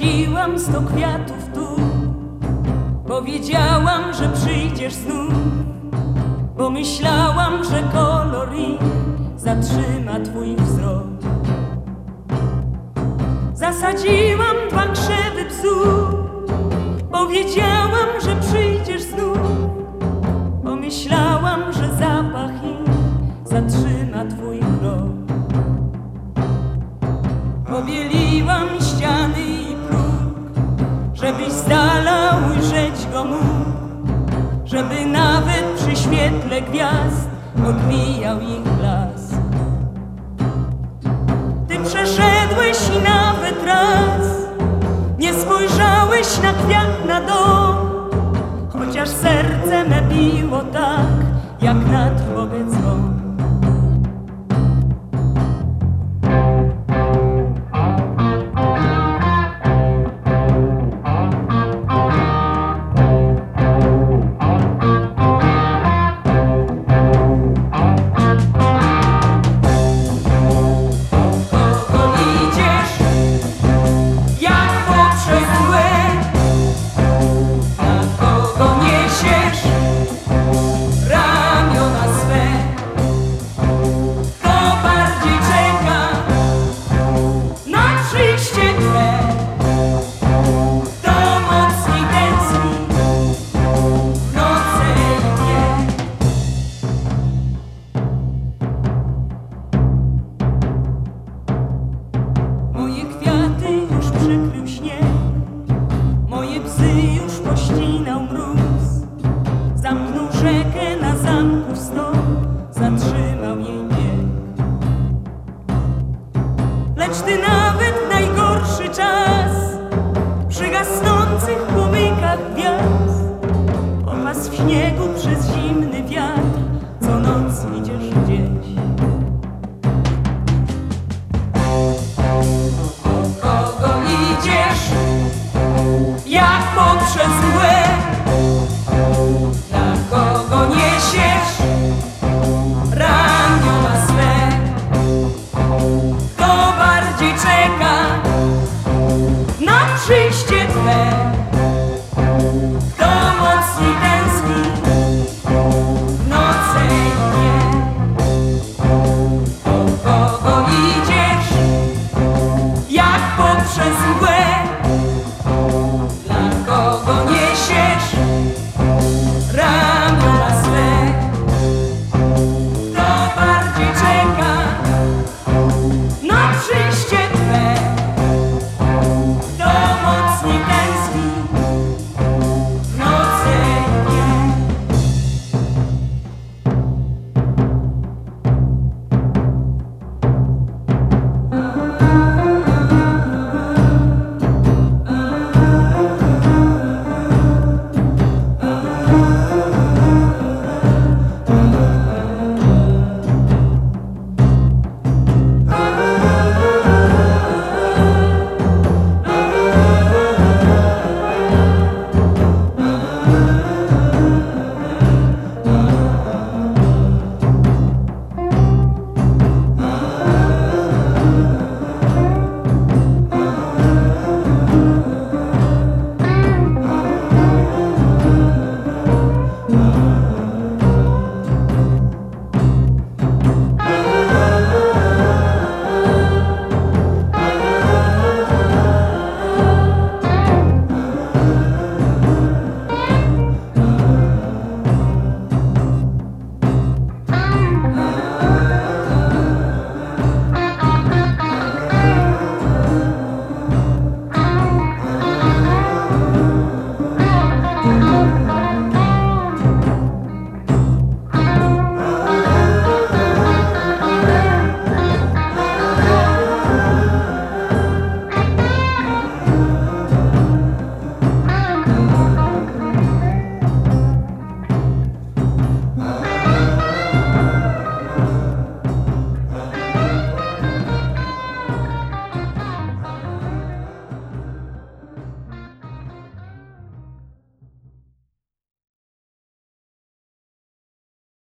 Posadziłam sto kwiatów tu, powiedziałam, że przyjdziesz znów, bo myślałam, że kolor ich zatrzyma twój wzrok. Zasadziłam dwa krzewy psu, powiedziałam, że przyjdziesz znów, pomyślałam, że zapach ich zatrzyma twój krok. Pobieliłam świetle gwiazd odbijał ich blask. Ty przeszedłeś i nawet raz nie spojrzałeś na kwiat na dom, chociaż serce me biło tak, jak na trwogę dzwon. Ty nawet najgorszy czas, przy gasnących płomykach gwiazd, opas w śniegu przez zimny wiatr, co noc idziesz gdzieś. kogo idziesz, jak poprzez man.